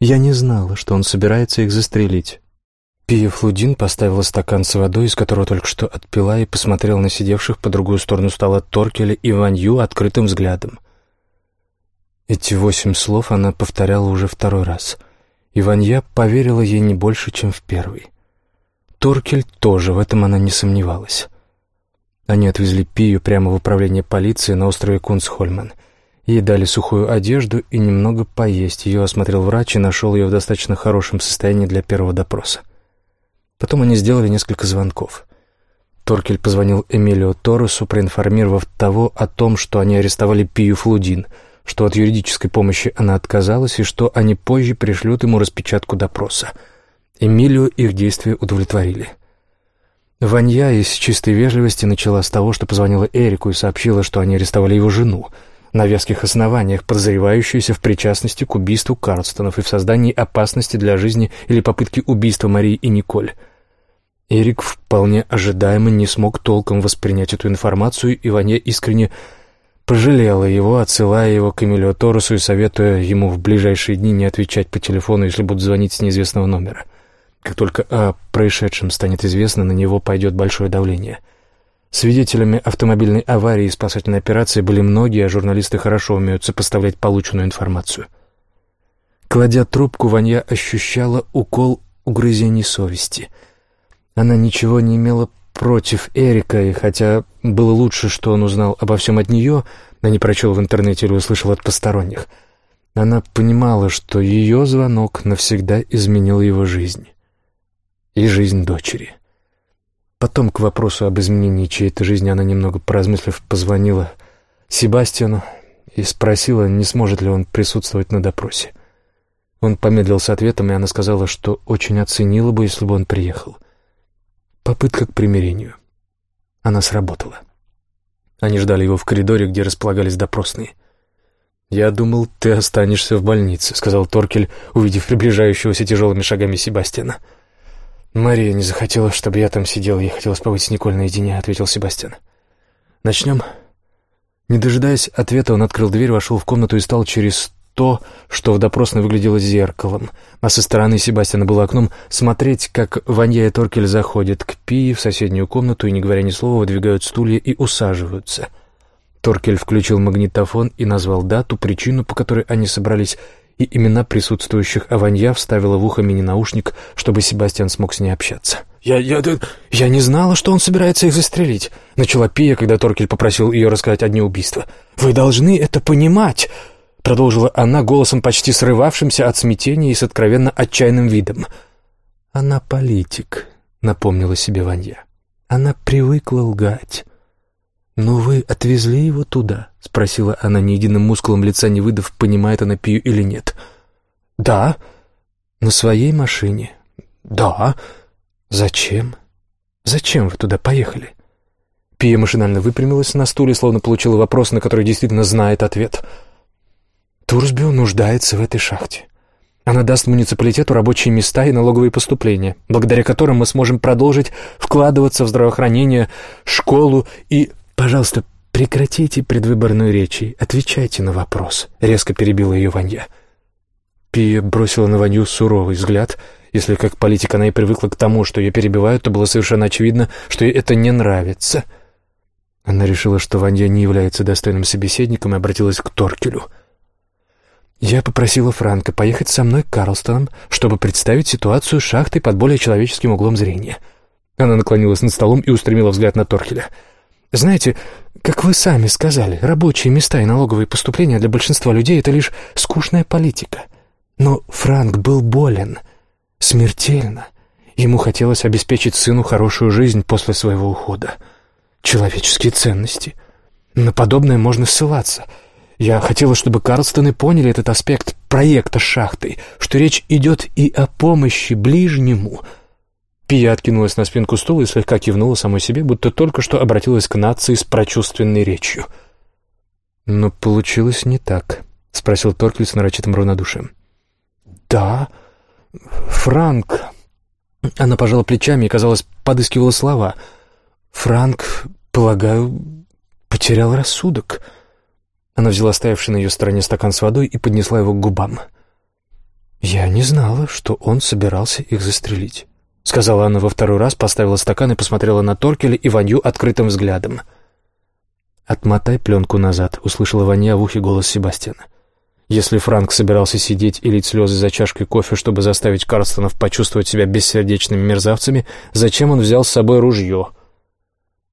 Я не знала, что он собирается их застрелить. Пия Флудин поставила стакан с водой, из которого только что отпила, и посмотрела на сидевших по другую сторону стола Торкеля и Ванью открытым взглядом. Эти восемь слов она повторяла уже второй раз, и Ванья поверила ей не больше, чем в первый. Торкель тоже, в этом она не сомневалась. Они отвезли Пию прямо в управление полиции на острове Кунсхольман. Ей дали сухую одежду и немного поесть. Ее осмотрел врач и нашел ее в достаточно хорошем состоянии для первого допроса. Потом они сделали несколько звонков. Торкель позвонил Эмилио Торресу, проинформировав того о том, что они арестовали Пию Флудин, что от юридической помощи она отказалась и что они позже пришлют ему распечатку допроса. Эмилио их действия удовлетворили. Ванья из чистой вежливости начала с того, что позвонила Эрику и сообщила, что они арестовали его жену, на веских основаниях, подозревающуюся в причастности к убийству Карлстонов и в создании опасности для жизни или попытке убийства Марии и Николь. Эрик вполне ожидаемо не смог толком воспринять эту информацию, и Ваня искренне пожалела его, отсылая его к Эмилио Торресу и советуя ему в ближайшие дни не отвечать по телефону, если будут звонить с неизвестного номера. Как только о происшедшем станет известно, на него пойдет большое давление. Свидетелями автомобильной аварии и спасательной операции были многие, а журналисты хорошо умеют сопоставлять полученную информацию. Кладя трубку, Ванья ощущала укол угрызений совести. Она ничего не имела против Эрика, и хотя было лучше, что он узнал обо всем от нее, а не прочел в интернете или услышал от посторонних, она понимала, что ее звонок навсегда изменил его жизнь и жизнь дочери. Потом к вопросу об изменении чьей-то жизни она, немного поразмыслив, позвонила Себастьяну и спросила, не сможет ли он присутствовать на допросе. Он помедлил с ответом, и она сказала, что очень оценила бы, если бы он приехал. Попытка к примирению. Она сработала. Они ждали его в коридоре, где располагались допросные. «Я думал, ты останешься в больнице», — сказал Торкель, увидев приближающегося тяжелыми шагами Себастьяна. «Себастьяна». «Мария не захотела, чтобы я там сидел. Ей хотелось побыть с Николь наедине», — ответил Себастьян. «Начнем?» Не дожидаясь ответа, он открыл дверь, вошел в комнату и стал через то, что в допросной выглядело зеркалом, а со стороны Себастьяна было окном, смотреть, как Ванья и Торкель заходят к Пии в соседнюю комнату и, не говоря ни слова, выдвигают стулья и усаживаются. Торкель включил магнитофон и назвал дату, причину, по которой они собрались, и имена присутствующих Аванья вставила в ухо мини-наушник, чтобы Себастьян смог с ней общаться. «Я... я... я не знала, что он собирается их застрелить», — начала Пия, когда Торкель попросил ее рассказать о дне убийства. «Вы должны это понимать», — продолжила она голосом, почти срывавшимся от смятения и с откровенно отчаянным видом. «Она политик», — напомнила себе Ванья. «Она привыкла лгать». «Но вы отвезли его туда?» — спросила она ни единым мускулом лица, не выдав, понимает она Пию или нет. «Да». «На своей машине?» «Да». «Зачем? Зачем вы туда поехали?» Пия машинально выпрямилась на стуле, словно получила вопрос, на который действительно знает ответ. «Турсбю нуждается в этой шахте. Она даст муниципалитету рабочие места и налоговые поступления, благодаря которым мы сможем продолжить вкладываться в здравоохранение, школу и «Пожалуйста, прекратите предвыборную речь и отвечайте на вопрос», — резко перебила ее Ванья. Пия бросила на Ванью суровый взгляд. Если как политик она и привыкла к тому, что ее перебивают, то было совершенно очевидно, что ей это не нравится. Она решила, что Ванья не является достойным собеседником и обратилась к Торкелю. «Я попросила Франка поехать со мной к Карлстоном, чтобы представить ситуацию шахты под более человеческим углом зрения». Она наклонилась над столом и устремила взгляд на Торкеля — знаете, как вы сами сказали, рабочие места и налоговые поступления для большинства людей — это лишь скучная политика. Но Франк был болен, смертельно. Ему хотелось обеспечить сыну хорошую жизнь после своего ухода. Человеческие ценности. На подобное можно ссылаться. Я хотела, чтобы Карлстоны поняли этот аспект проекта с шахтой, что речь идет и о помощи ближнему — Пия откинулась на спинку стула и слегка кивнула самой себе, будто только что обратилась к нации с прочувственной речью. «Но получилось не так», — спросил Торкель с нарочитым равнодушием. «Да, Франк...» Она пожала плечами и, казалось, подыскивала слова. «Франк, полагаю, потерял рассудок». Она взяла стоявший на ее стороне стакан с водой и поднесла его к губам. «Я не знала, что он собирался их застрелить», — сказала она во второй раз, поставила стакан и посмотрела на Торкеля и Ванью открытым взглядом. «Отмотай пленку назад», — услышала Ваня в ухе голос Себастьяна. Если Франк собирался сидеть и лить слезы за чашкой кофе, чтобы заставить Карстонов почувствовать себя бессердечными мерзавцами, зачем он взял с собой ружье?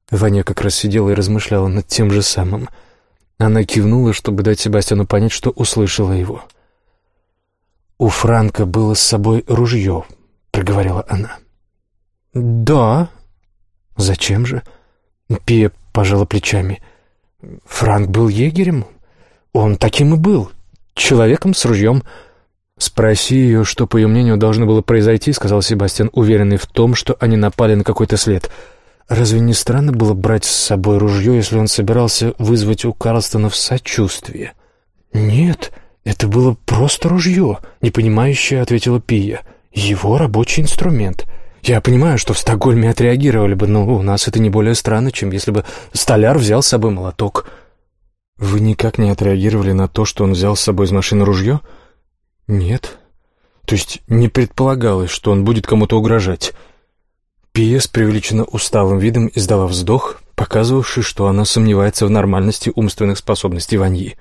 Ваня как раз сидела и размышляла над тем же самым. Она кивнула, чтобы дать Себастьяну понять, что услышала его. «У Франка было с собой ружье», — проговорила она. «Да». «Зачем же?» Пия пожала плечами. «Франк был егерем. Он таким и был. Человеком с ружьем». «Спроси ее, что, по ее мнению, должно было произойти», — сказал Себастьян, уверенный в том, что они напали на какой-то след. «Разве не странно было брать с собой ружье, если он собирался вызвать у Карлстона сочувствие?» «Нет», «Это было просто ружье», — непонимающе ответила Пия. «Его рабочий инструмент. Я понимаю, что в Стокгольме отреагировали бы, но у нас это не более странно, чем если бы столяр взял с собой молоток». «Вы никак не отреагировали на то, что он взял с собой из машины ружье?» «Нет. То есть не предполагалось, что он будет кому-то угрожать». Пия с преувеличенно усталым видом издала вздох, показывавший, что она сомневается в нормальности умственных способностей Ваньи.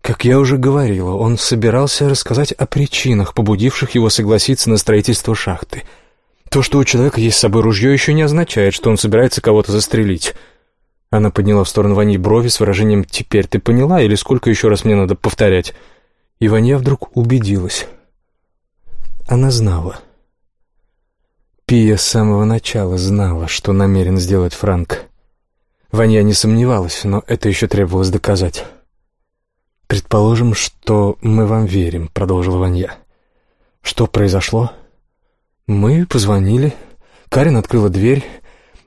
Как я уже говорила, он собирался рассказать о причинах, побудивших его согласиться на строительство шахты. То, что у человека есть с собой ружье, еще не означает, что он собирается кого-то застрелить. Она подняла в сторону Вани брови с выражением «Теперь ты поняла?» или «Сколько еще раз мне надо повторять?» И Ваня вдруг убедилась. Она знала. Пия с самого начала знала, что намерен сделать Франк. Ваня не сомневалась, но это еще требовалось доказать. «Предположим, что мы вам верим», — продолжила Ванья. «Что произошло?» «Мы позвонили. Карин открыла дверь,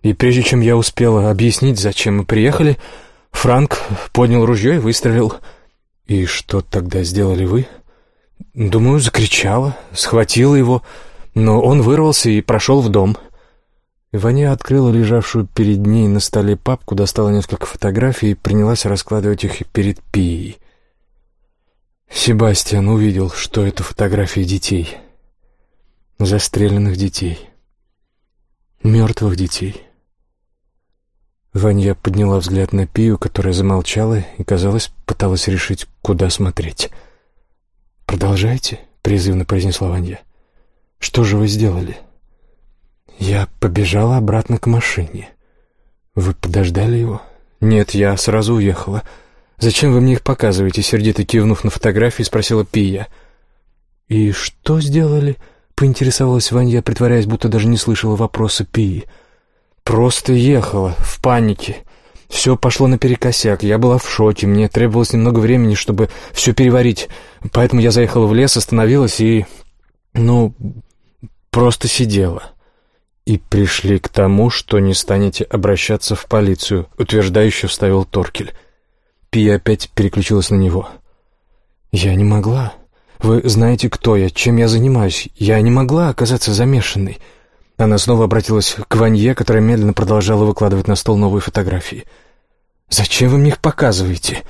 и прежде чем я успела объяснить, зачем мы приехали, Франк поднял ружье и выстрелил. И что тогда сделали вы?» «Думаю, закричала, схватила его, но он вырвался и прошел в дом». Ваня открыла лежавшую перед ней на столе папку, достала несколько фотографий и принялась раскладывать их перед Пией. Себастьян увидел, что это фотографии детей. Застреленных детей. Мертвых детей. Ваня подняла взгляд на Пию, которая замолчала и, казалось, пыталась решить, куда смотреть. «Продолжайте», — призывно произнесла Ваня. «Что же вы сделали?» «Я побежала обратно к машине». «Вы подождали его?» «Нет, я сразу уехала». «Зачем вы мне их показываете?» — сердито кивнув на фотографии, спросила Пия. «И что сделали?» — поинтересовалась Ванья, притворяясь, будто даже не слышала вопроса Пии. «Просто ехала, в панике. Все пошло наперекосяк, я была в шоке, мне требовалось немного времени, чтобы все переварить, поэтому я заехала в лес, остановилась и... ну, просто сидела». «И пришли к тому, что не станете обращаться в полицию», — утверждающе вставил Торкель. Пия опять переключилась на него. «Я не могла. Вы знаете, кто я, чем я занимаюсь. Я не могла оказаться замешанной». Она снова обратилась к Ванье, которая медленно продолжала выкладывать на стол новые фотографии. «Зачем вы мне их показываете?»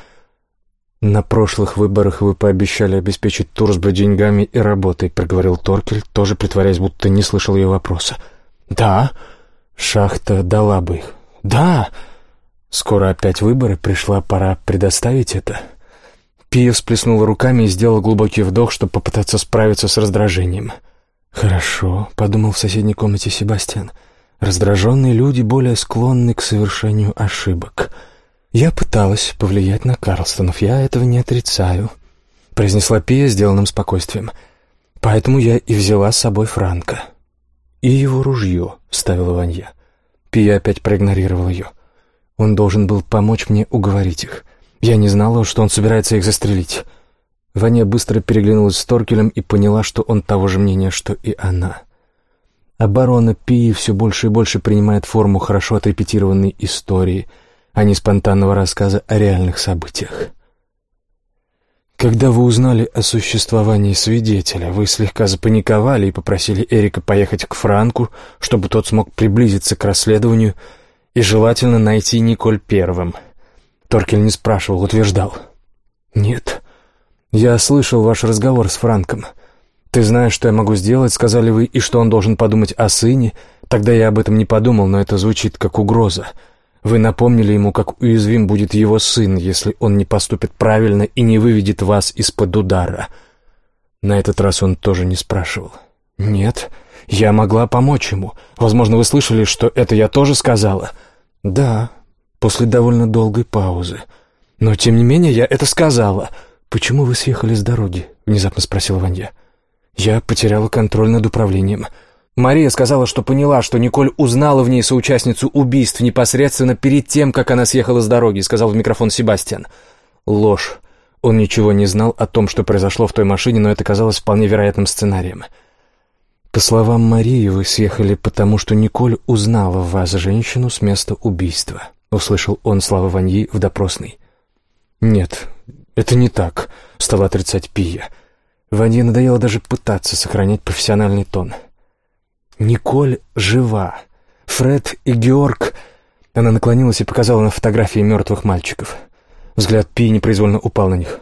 «На прошлых выборах вы пообещали обеспечить Турсбро деньгами и работой», — проговорил Торкель, тоже притворяясь, будто не слышал ее вопроса. «Да». «Шахта дала бы их». «Да». Скоро опять выборы, пришла пора предоставить это. Пия всплеснула руками и сделала глубокий вдох, чтобы попытаться справиться с раздражением. «Хорошо», — подумал в соседней комнате Себастьян. «Раздраженные люди более склонны к совершению ошибок. Я пыталась повлиять на Карлстонов, я этого не отрицаю», — произнесла Пия сделанным спокойствием. «Поэтому я и взяла с собой Франка». «И его ружье», — вставила Ванья. Пия опять проигнорировал ее. Он должен был помочь мне уговорить их. Я не знала, что он собирается их застрелить. Ваня быстро переглянулась с Торкелем и поняла, что он того же мнения, что и она. Оборона Пии все больше и больше принимает форму хорошо отрепетированной истории, а не спонтанного рассказа о реальных событиях. Когда вы узнали о существовании свидетеля, вы слегка запаниковали и попросили Эрика поехать к Франку, чтобы тот смог приблизиться к расследованию — и желательно найти Николь первым. Торкель не спрашивал, утверждал. «Нет. Я слышал ваш разговор с Франком. «Ты знаешь, что я могу сделать», — сказали вы, «и что он должен подумать о сыне». Тогда я об этом не подумал, но это звучит как угроза. Вы напомнили ему, как уязвим будет его сын, если он не поступит правильно и не выведет вас из-под удара. На этот раз он тоже не спрашивал. «Нет, я могла помочь ему. Возможно, вы слышали, что это я тоже сказала?» «Да», после довольно долгой паузы. «Но, тем не менее, я это сказала. Почему вы съехали с дороги?» — внезапно спросила Ванья. Я потеряла контроль над управлением. Мария сказала, что поняла, что Николь узнала в ней соучастницу убийств непосредственно перед тем, как она съехала с дороги, сказал в микрофон Себастьян. Ложь. Он ничего не знал о том, что произошло в той машине, но это казалось вполне вероятным сценарием. По словам Марии, вы съехали потому, что Николь узнала в вас женщину с места убийства. Услышал он слова Ваньи в допросной. Нет, это не так, стала отрицать Пия. Ванье надоело даже пытаться сохранять профессиональный тон. «Николь жива. Фред и Георг...» Она наклонилась и показала на фотографии мертвых мальчиков. Взгляд Пи непроизвольно упал на них.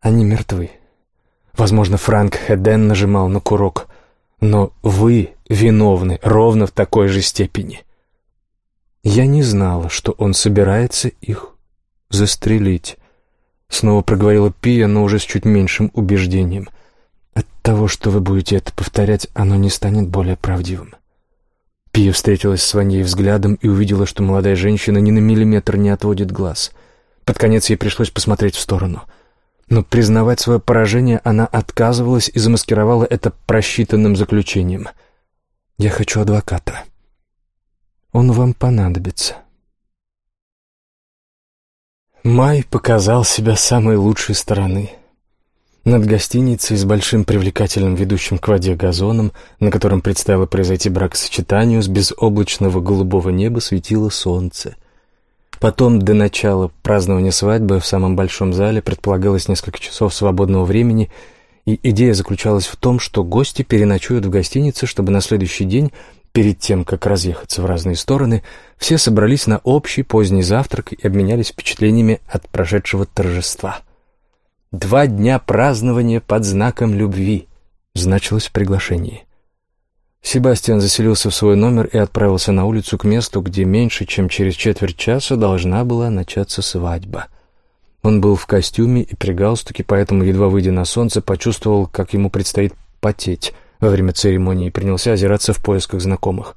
«Они мертвы. Возможно, Франк Хеден нажимал на курок, но вы виновны ровно в такой же степени. Я не знала, что он собирается их застрелить». Снова проговорила Пия, но уже с чуть меньшим убеждением. От того, что вы будете это повторять, оно не станет более правдивым. Пия встретилась с Ваней взглядом и увидела, что молодая женщина ни на миллиметр не отводит глаз. Под конец ей пришлось посмотреть в сторону. Но признавать свое поражение она отказывалась и замаскировала это просчитанным заключением. «Я хочу адвоката. Он вам понадобится». Май показал себя самой лучшей стороны. Над гостиницей с большим привлекательным ведущим к воде газоном, на котором предстояло произойти бракосочетанию, с безоблачного голубого неба светило солнце. Потом, до начала празднования свадьбы в самом большом зале предполагалось несколько часов свободного времени, и идея заключалась в том, что гости переночуют в гостинице, чтобы на следующий день Перед тем, как разъехаться в разные стороны, все собрались на общий поздний завтрак и обменялись впечатлениями от прошедшего торжества. «Два дня празднования под знаком любви» значилось в приглашении. Себастьян заселился в свой номер и отправился на улицу к месту, где меньше, чем через четверть часа должна была начаться свадьба. Он был в костюме и при галстуке, поэтому, едва выйдя на солнце, почувствовал, как ему предстоит потеть — во время церемонии и принялся озираться в поисках знакомых.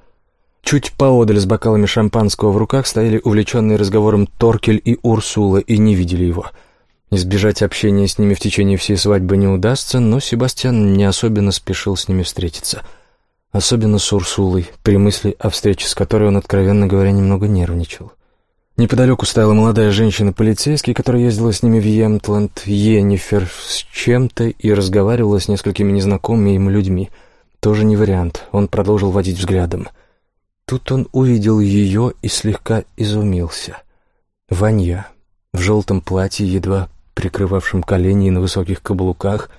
Чуть поодаль с бокалами шампанского в руках стояли увлеченные разговором Торкель и Урсула и не видели его. Избежать общения с ними в течение всей свадьбы не удастся, но Себастьян не особенно спешил с ними встретиться. Особенно с Урсулой, при мысли о встрече с которой он, откровенно говоря, немного нервничал. Неподалеку стояла молодая женщина-полицейский, которая ездила с ними в Емтланд, Йеннифер, с чем-то и разговаривала с несколькими незнакомыми ему людьми. Тоже не вариант, он продолжил водить взглядом. Тут он увидел ее и слегка изумился. Ванья, в желтом платье, едва прикрывавшем колени и на высоких каблуках,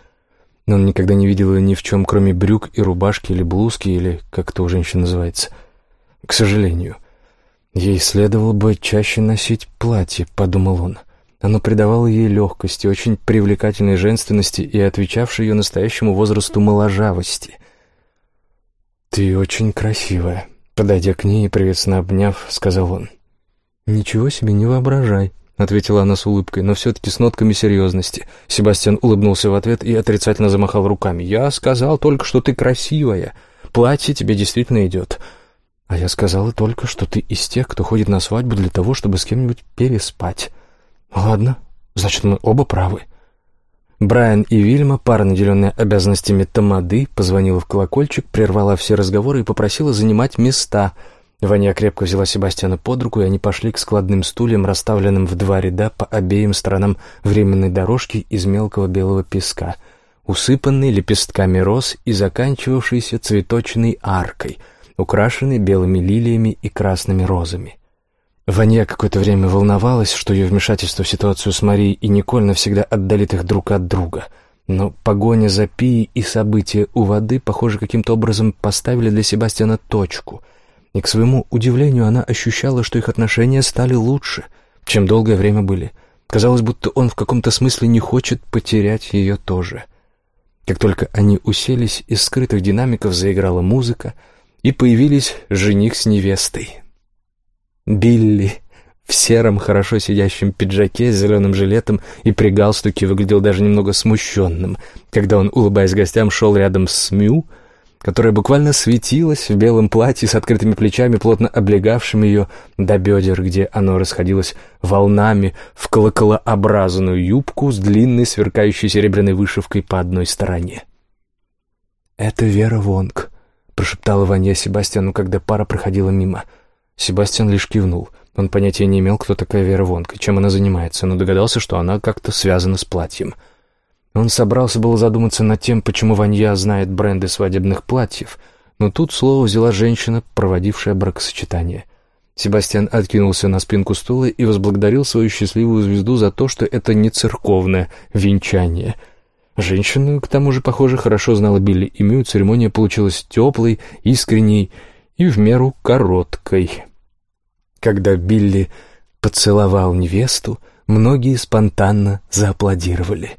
но он никогда не видел ее ни в чем, кроме брюк и рубашки или блузки, или как это у женщин называется. К сожалению. Ей следовало бы чаще носить платье, подумал он. Оно придавало ей легкости, очень привлекательной женственности и отвечавшей ее настоящему возрасту моложавости. «Ты очень красивая», — подойдя к ней и приветственно обняв, сказал он. «Ничего себе не воображай», — ответила она с улыбкой, но все-таки с нотками серьезности. Себастьян улыбнулся в ответ и отрицательно замахал руками. «Я сказал только, что ты красивая. Платье тебе действительно идет». А я сказала только, что ты из тех, кто ходит на свадьбу для того, чтобы с кем-нибудь переспать. Ладно, значит, мы оба правы. Брайан и Вильма, пара, наделенная обязанностями тамады, позвонила в колокольчик, прервала все разговоры и попросила занимать места. Ваня крепко взяла Себастьяна под руку, и они пошли к складным стульям, расставленным в два ряда по обеим сторонам временной дорожки из мелкого белого песка, усыпанной лепестками роз и заканчивавшейся цветочной аркой — украшенный белыми лилиями и красными розами. Ваня какое-то время волновалась, что ее вмешательство в ситуацию с Марией и Николь навсегда отдалит их друг от друга. Но погоня за Пией и события у воды, похоже, каким-то образом поставили для Себастьяна точку. И, к своему удивлению, она ощущала, что их отношения стали лучше, чем долгое время были. Казалось, будто он в каком-то смысле не хочет потерять ее тоже. Как только они уселись, из скрытых динамиков заиграла музыка, и появились жених с невестой. Билли в сером, хорошо сидящем пиджаке с зеленым жилетом и при галстуке выглядел даже немного смущенным, когда он, улыбаясь гостям, шел рядом с Мю, которая буквально светилась в белом платье с открытыми плечами, плотно облегавшим ее до бедер, где оно расходилось волнами в колоколообразную юбку с длинной сверкающей серебряной вышивкой по одной стороне. «Это Вера Вонг», — прошептала Ваня Себастьяну, когда пара проходила мимо. Себастьян лишь кивнул. Он понятия не имел, кто такая Вера Вонг и чем она занимается, но догадался, что она как-то связана с платьем. Он собрался было задуматься над тем, почему Ванья знает бренды свадебных платьев, но тут слово взяла женщина, проводившая бракосочетание. Себастьян откинулся на спинку стула и возблагодарил свою счастливую звезду за то, что это не церковное венчание — Женщина, к тому же, похоже, хорошо знала Билли и Мю, церемония получилась теплой, искренней и в меру короткой. Когда Билли поцеловал невесту, многие спонтанно зааплодировали.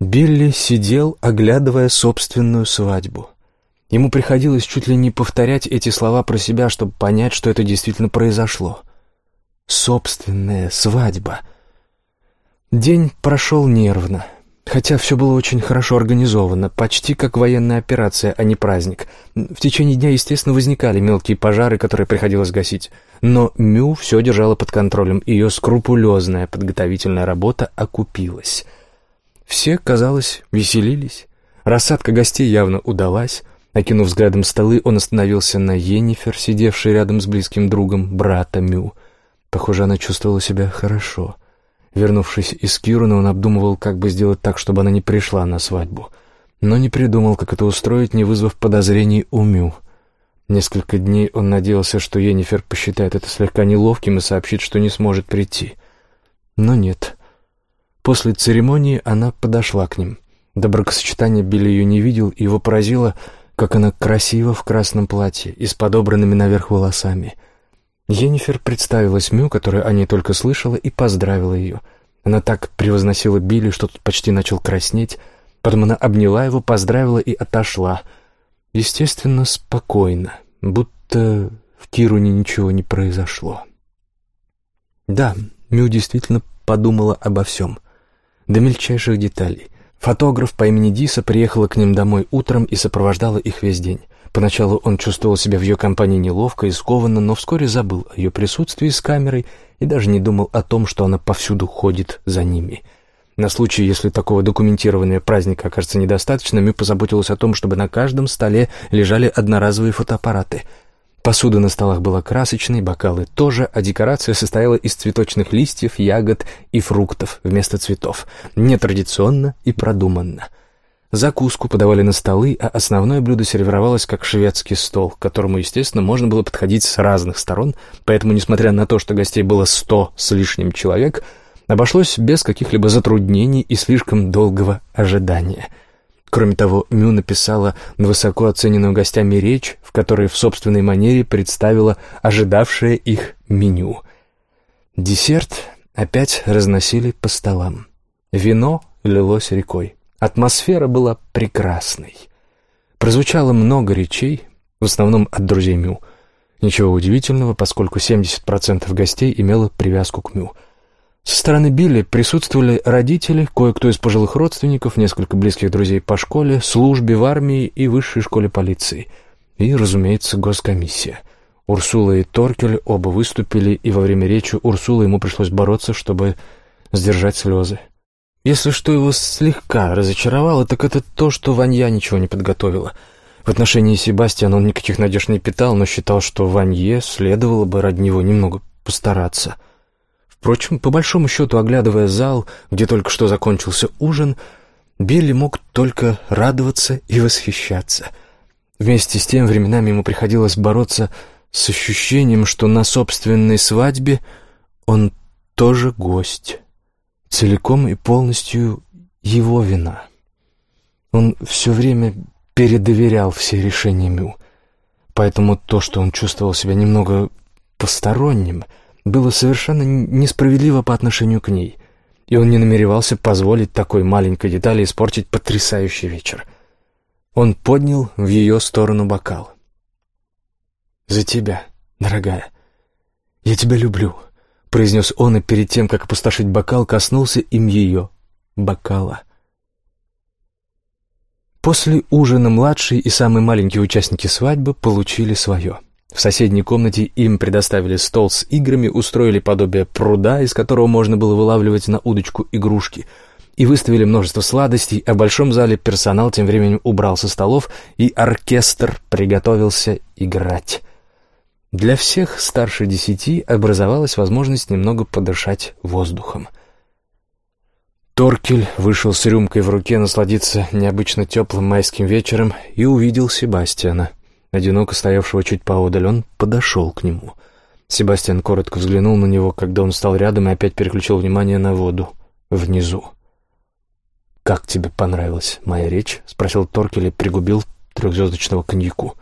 Билли сидел, оглядывая собственную свадьбу. Ему приходилось чуть ли не повторять эти слова про себя, чтобы понять, что это действительно произошло. Собственная свадьба. День прошел нервно. Хотя все было очень хорошо организовано, почти как военная операция, а не праздник. В течение дня, естественно, возникали мелкие пожары, которые приходилось гасить. Но Мю все держала под контролем, ее скрупулезная подготовительная работа окупилась. Все, казалось, веселились. Рассадка гостей явно удалась. Окинув взглядом столы, он остановился на Йеннифер, сидевшей рядом с близким другом, брата Мю. Похоже, она чувствовала себя хорошо — Вернувшись из Кируна, он обдумывал, как бы сделать так, чтобы она не пришла на свадьбу. Но не придумал, как это устроить, не вызвав подозрений у Мю. Несколько дней он надеялся, что Енифер посчитает это слегка неловким и сообщит, что не сможет прийти. Но нет. После церемонии она подошла к ним. До бракосочетания Билли ее не видел, и его поразило, как она красива в красном платье и с подобранными наверх волосами — Енифер представилась Мю, которую они только слышала, и поздравила ее. Она так превозносила Билли, что тот почти начал краснеть. Потом она обняла его, поздравила и отошла. Естественно, спокойно, будто в Кируне ничего не произошло. Да, Мю действительно подумала обо всем. До мельчайших деталей. Фотограф по имени Диса приехала к ним домой утром и сопровождала их весь день. Поначалу он чувствовал себя в ее компании неловко и скованно, но вскоре забыл о ее присутствии с камерой и даже не думал о том, что она повсюду ходит за ними. На случай, если такого документирования праздника окажется недостаточно, Мю позаботилась о том, чтобы на каждом столе лежали одноразовые фотоаппараты. Посуда на столах была красочной, бокалы тоже, а декорация состояла из цветочных листьев, ягод и фруктов вместо цветов. Нетрадиционно и продуманно. Закуску подавали на столы, а основное блюдо сервировалось как шведский стол, к которому, естественно, можно было подходить с разных сторон, поэтому, несмотря на то, что гостей было сто с лишним человек, обошлось без каких-либо затруднений и слишком долгого ожидания. Кроме того, Мю написала высоко оцененную гостями речь, в которой в собственной манере представила ожидавшее их меню. Десерт опять разносили по столам. Вино лилось рекой. Атмосфера была прекрасной. Прозвучало много речей, в основном от друзей Мю. Ничего удивительного, поскольку 70% гостей имело привязку к Мю. Со стороны Билли присутствовали родители, кое-кто из пожилых родственников, несколько близких друзей по школе, службе в армии и высшей школе полиции. И, разумеется, госкомиссия. Урсула и Торкель оба выступили, и во время речи Урсула ему пришлось бороться, чтобы сдержать слезы. Если что его слегка разочаровало, так это то, что Ванья ничего не подготовила. В отношении Себастьяна он никаких надежд не питал, но считал, что Ванье следовало бы ради него немного постараться. Впрочем, по большому счету, оглядывая зал, где только что закончился ужин, Билли мог только радоваться и восхищаться. Вместе с тем временами ему приходилось бороться с ощущением, что на собственной свадьбе он тоже гость целиком и полностью его вина. Он все время передоверял все решения Мю, поэтому то, что он чувствовал себя немного посторонним, было совершенно несправедливо по отношению к ней. и он не намеревался позволить такой маленькой детали испортить потрясающий вечер. Он поднял в ее сторону бокал. «За тебя, дорогая. Я тебя люблю», — произнес он, и перед тем, как опустошить бокал, коснулся им ее, бокала. После ужина младший и самые маленькие участники свадьбы получили свое — в соседней комнате им предоставили стол с играми, устроили подобие пруда, из которого можно было вылавливать на удочку игрушки, и выставили множество сладостей, а в большом зале персонал тем временем убрал со столов, и оркестр приготовился играть. Для всех старше десяти образовалась возможность немного подышать воздухом. Торкель вышел с рюмкой в руке насладиться необычно теплым майским вечером и увидел Себастьяна одиноко стоявшего чуть поодаль, он подошел к нему. Себастьян коротко взглянул на него, когда он стал рядом и опять переключил внимание на воду внизу. «Как тебе понравилась моя речь?» — спросил Торкель и пригубил трехзвездочного коньяку.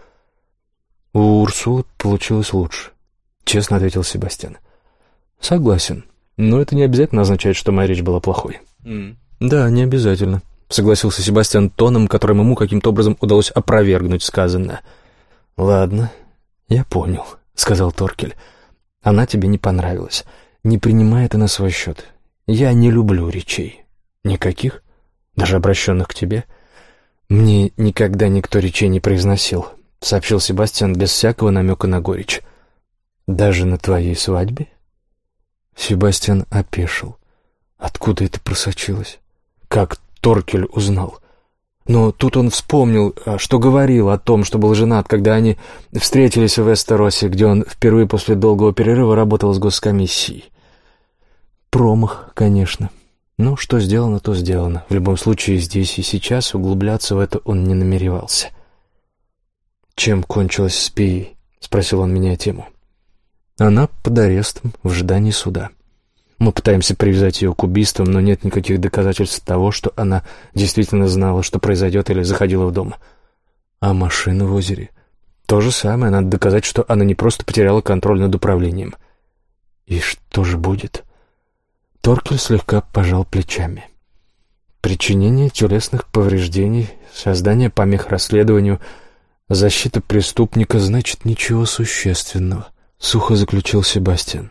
«У Урсулы получилось лучше», — честно ответил Себастьян. «Согласен, но это не обязательно означает, что моя речь была плохой». Mm. «Да, не обязательно», — согласился Себастьян тоном, которым ему каким-то образом удалось опровергнуть сказанное. «Ладно, я понял», — сказал Торкель. «Она тебе не понравилась. Не принимай это на свой счет. Я не люблю речей. Никаких, даже обращенных к тебе. Мне никогда никто речей не произносил», — сообщил Себастьян без всякого намека на горечь. «Даже на твоей свадьбе?» Себастьян опешил. Откуда это просочилось? Как Торкель узнал? Но тут он вспомнил, а, что говорил о том, что был женат, когда они встретились в Эстеросе, где он впервые после долгого перерыва работал с госкомиссией. Промах, конечно. Но что сделано, то сделано. В любом случае, здесь и сейчас углубляться в это он не намеревался. «Чем кончилась с Пией?» — спросил он меня тему. «Она под арестом, в ожидании суда». Мы пытаемся привязать ее к убийствам, но нет никаких доказательств того, что она действительно знала, что произойдет или заходила в дом. А машина в озере? То же самое, надо доказать, что она не просто потеряла контроль над управлением. И что же будет? Торкель слегка пожал плечами. Причинение телесных повреждений, создание помех расследованию, защита преступника, значит, ничего существенного, — сухо заключил Себастьян.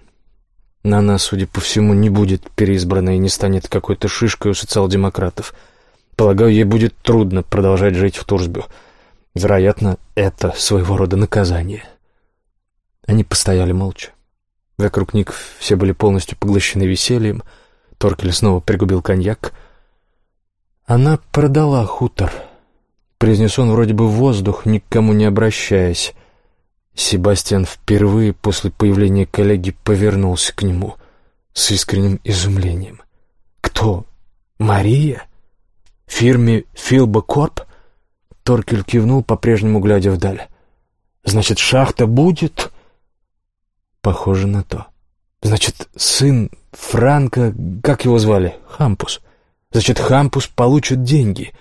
Она, судя по всему, не будет переизбрана и не станет какой-то шишкой у социал-демократов. Полагаю, ей будет трудно продолжать жить в Турсбю. Вероятно, это своего рода наказание. Они постояли молча. Вокруг них все были полностью поглощены весельем. Торкель снова пригубил коньяк. «Она продала хутор», — произнес он вроде бы в воздух, никому не обращаясь. Себастьян впервые после появления коллеги повернулся к нему с искренним изумлением. «Кто? Мария? Фирме Филба Корп?» Торкель кивнул, по-прежнему глядя вдаль. «Значит, шахта будет?» «Похоже на то. Значит, сын Франка, как его звали? Хампус. Значит, Хампус получит деньги».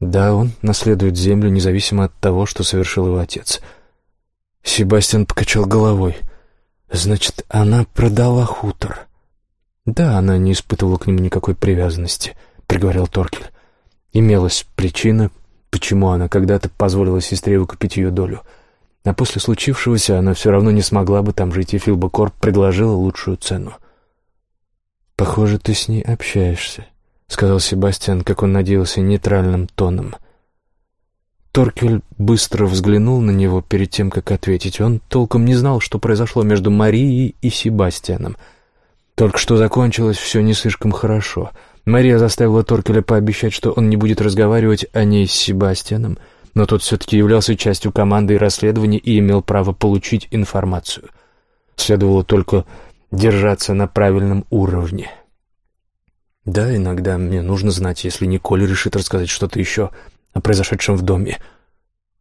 «Да, он наследует землю, независимо от того, что совершил его отец». Себастьян покачал головой. «Значит, она продала хутор». «Да, она не испытывала к нему никакой привязанности», — приговорил Торкель. «Имелась причина, почему она когда-то позволила сестре выкупить ее долю. А после случившегося она все равно не смогла бы там жить, и Филба Корп предложила лучшую цену». «Похоже, ты с ней общаешься», — сказал Себастьян, как он надеялся, нейтральным тоном. Торкель быстро взглянул на него перед тем, как ответить. Он толком не знал, что произошло между Марией и Себастьяном. Только что закончилось все не слишком хорошо. Мария заставила Торкеля пообещать, что он не будет разговаривать о ней с Себастьяном, но тот все-таки являлся частью команды расследования и имел право получить информацию. Следовало только держаться на правильном уровне. Да, иногда мне нужно знать, если Николь решит рассказать что-то еще о произошедшем в доме.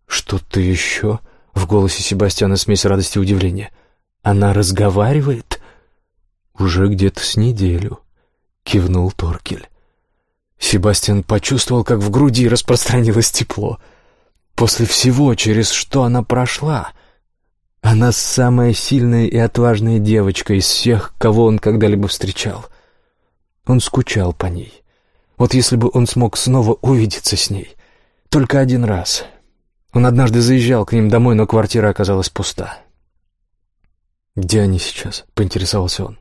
«Что-то еще?» — в голосе Себастьяна смесь радости и удивления. «Она разговаривает?» «Уже где-то с неделю», — кивнул Торкель. Себастьян почувствовал, как в груди распространилось тепло. После всего, через что она прошла, она самая сильная и отважная девочка из всех, кого он когда-либо встречал. Он скучал по ней. Вот если бы он смог снова увидеться с ней. Только один раз. Он однажды заезжал к ним домой, но квартира оказалась пуста. «Где они сейчас?» — поинтересовался он.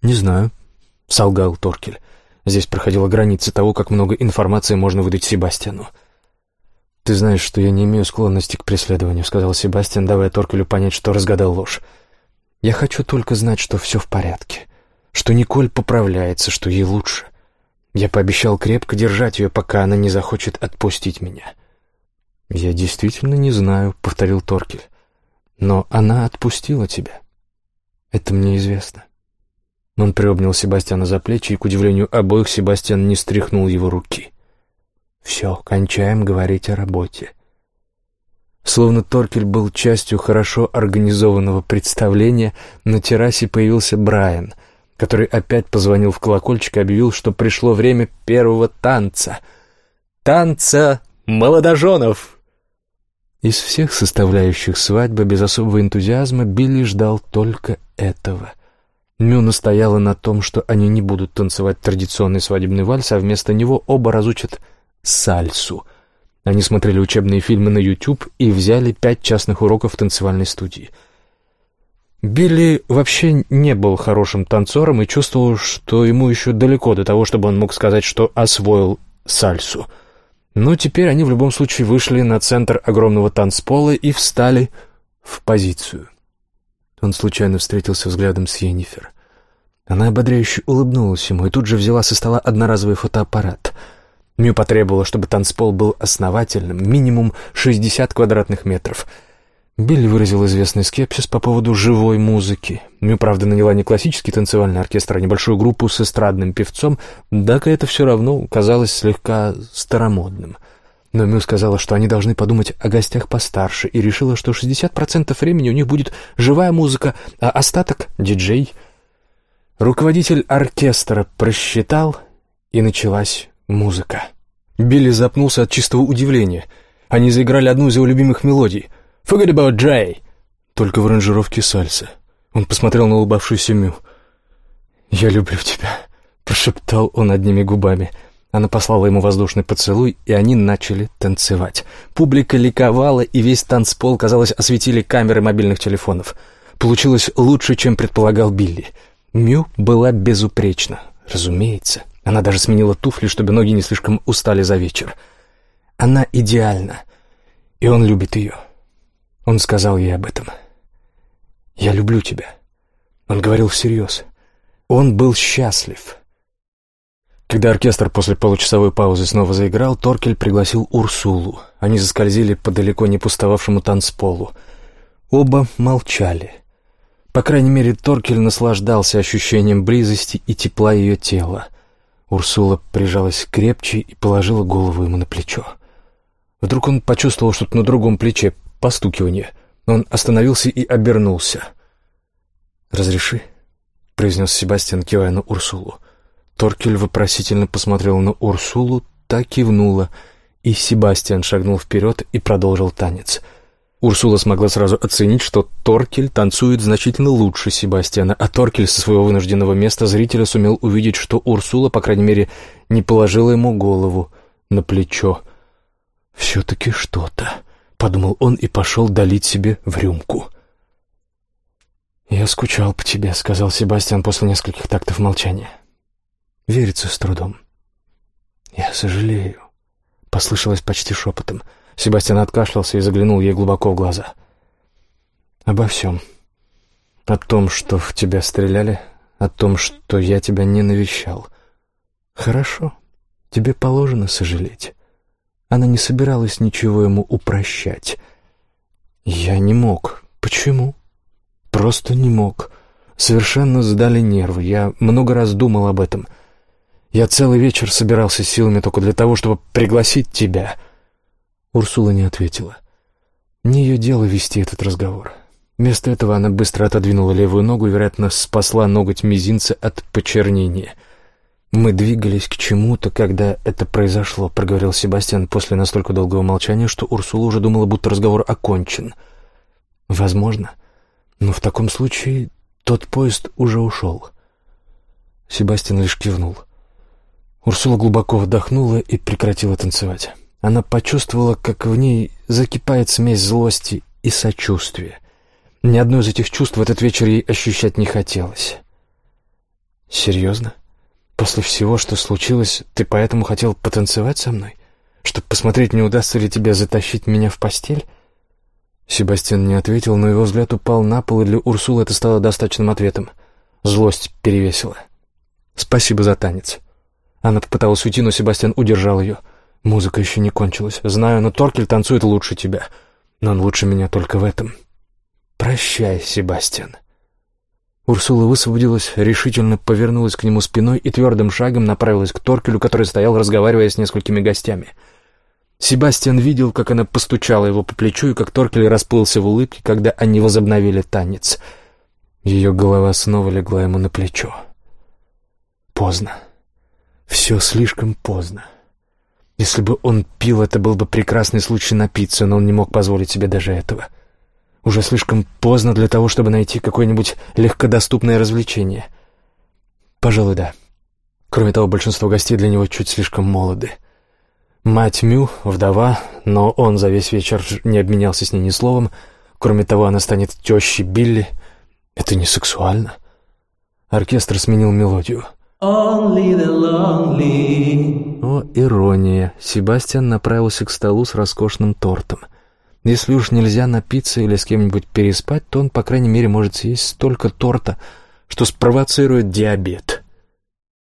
«Не знаю», — солгал Торкель. Здесь проходила граница того, как много информации можно выдать Себастьяну. «Ты знаешь, что я не имею склонности к преследованию», — сказал Себастьян, давая Торкелю понять, что разгадал ложь. «Я хочу только знать, что все в порядке, что Николь поправляется, что ей лучше. Я пообещал крепко держать ее, пока она не захочет отпустить меня». «Я действительно не знаю», — повторил Торкель. «Но она отпустила тебя. Это мне известно». Он приобнял Себастьяна за плечи, и, к удивлению обоих, Себастьян не стряхнул его руки. «Все, кончаем говорить о работе». Словно Торкель был частью хорошо организованного представления, на террасе появился Брайан, который опять позвонил в колокольчик и объявил, что пришло время первого танца. «Танца молодоженов!» Из всех составляющих свадьбы без особого энтузиазма Билли ждал только этого — Мю настояла на том, что они не будут танцевать традиционный свадебный вальс, а вместо него оба разучат сальсу. Они смотрели учебные фильмы на YouTube и взяли пять частных уроков в танцевальной студии. Билли вообще не был хорошим танцором и чувствовал, что ему еще далеко до того, чтобы он мог сказать, что освоил сальсу. Но теперь они в любом случае вышли на центр огромного танцпола и встали в позицию. Он случайно встретился взглядом с Йеннифер. Она ободряюще улыбнулась ему и тут же взяла со стола одноразовый фотоаппарат. Мю потребовала, чтобы танцпол был основательным, минимум 60 квадратных метров. Билли выразил известный скепсис по поводу живой музыки. Мю, правда, наняла не классический танцевальный оркестр, а небольшую группу с эстрадным певцом, однако это все равно казалось слегка старомодным — но Мю сказала, что они должны подумать о гостях постарше, и решила, что 60% времени у них будет живая музыка, а остаток — диджей. Руководитель оркестра просчитал, и началась музыка. Билли запнулся от чистого удивления. Они заиграли одну из его любимых мелодий — «Forget about Jay», только в аранжировке сальса. Он посмотрел на улыбавшуюся Мю. «Я люблю тебя», — прошептал он одними губами — она послала ему воздушный поцелуй, и они начали танцевать. Публика ликовала, и весь танцпол, казалось, осветили камеры мобильных телефонов. Получилось лучше, чем предполагал Билли. Мю была безупречна, разумеется. Она даже сменила туфли, чтобы ноги не слишком устали за вечер. Она идеальна, и он любит ее. Он сказал ей об этом. «Я люблю тебя». Он говорил всерьез. Он был счастлив. Когда оркестр после получасовой паузы снова заиграл, Торкель пригласил Урсулу. Они заскользили по далеко не пустовавшему танцполу. Оба молчали. По крайней мере, Торкель наслаждался ощущением близости и тепла ее тела. Урсула прижалась крепче и положила голову ему на плечо. Вдруг он почувствовал что-то на другом плече, постукивание. Он остановился и обернулся. «Разреши», — произнес Себастьян, кивая на Урсулу. Торкель вопросительно посмотрел на Урсулу, та кивнула, и Себастьян шагнул вперед и продолжил танец. Урсула смогла сразу оценить, что Торкель танцует значительно лучше Себастьяна, а Торкель со своего вынужденного места зрителя сумел увидеть, что Урсула, по крайней мере, не положила ему голову на плечо. «Все-таки что-то», — подумал он и пошел долить себе в рюмку. «Я скучал по тебе», — сказал Себастьян после нескольких тактов молчания. Верится с трудом. «Я сожалею», — послышалось почти шепотом. Себастьян откашлялся и заглянул ей глубоко в глаза. «Обо всем. О том, что в тебя стреляли, о том, что я тебя не навещал. Хорошо, тебе положено сожалеть». Она не собиралась ничего ему упрощать. «Я не мог. Почему?» «Просто не мог. Совершенно сдали нервы. Я много раз думал об этом». Я целый вечер собирался силами только для того, чтобы пригласить тебя». Урсула не ответила. Не ее дело вести этот разговор. Вместо этого она быстро отодвинула левую ногу и, вероятно, спасла ноготь мизинца от почернения. «Мы двигались к чему-то, когда это произошло», — проговорил Себастьян после настолько долгого молчания, что Урсула уже думала, будто разговор окончен. «Возможно. Но в таком случае тот поезд уже ушел». Себастьян лишь кивнул. Урсула глубоко вдохнула и прекратила танцевать. Она почувствовала, как в ней закипает смесь злости и сочувствия. Ни одно из этих чувств в этот вечер ей ощущать не хотелось. «Серьезно? После всего, что случилось, ты поэтому хотел потанцевать со мной? Чтобы посмотреть, не удастся ли тебе затащить меня в постель?» Себастьян не ответил, но его взгляд упал на пол, и для Урсулы это стало достаточным ответом. Злость перевесила. «Спасибо за танец». Она попыталась уйти, но Себастьян удержал ее. «Музыка еще не кончилась. Знаю, но Торкель танцует лучше тебя. Но он лучше меня только в этом. Прощай, Себастьян». Урсула высвободилась, решительно повернулась к нему спиной и твердым шагом направилась к Торкелю, который стоял, разговаривая с несколькими гостями. Себастьян видел, как она постучала его по плечу, и как Торкель расплылся в улыбке, когда они возобновили танец. Ее голова снова легла ему на плечо. Поздно. Все слишком поздно. Если бы он пил, это был бы прекрасный случай напиться, но он не мог позволить себе даже этого. Уже слишком поздно для того, чтобы найти какое-нибудь легкодоступное развлечение. Пожалуй, да. Кроме того, большинство гостей для него чуть слишком молоды. Мать Мю — вдова, но он за весь вечер не обменялся с ней ни словом. Кроме того, она станет тещей Билли. Это не сексуально. Оркестр сменил мелодию. Only the lonely. О, ирония. Себастьян направился к столу с роскошным тортом. Если уж нельзя напиться или с кем-нибудь переспать, то он, по крайней мере, может съесть столько торта, что спровоцирует диабет.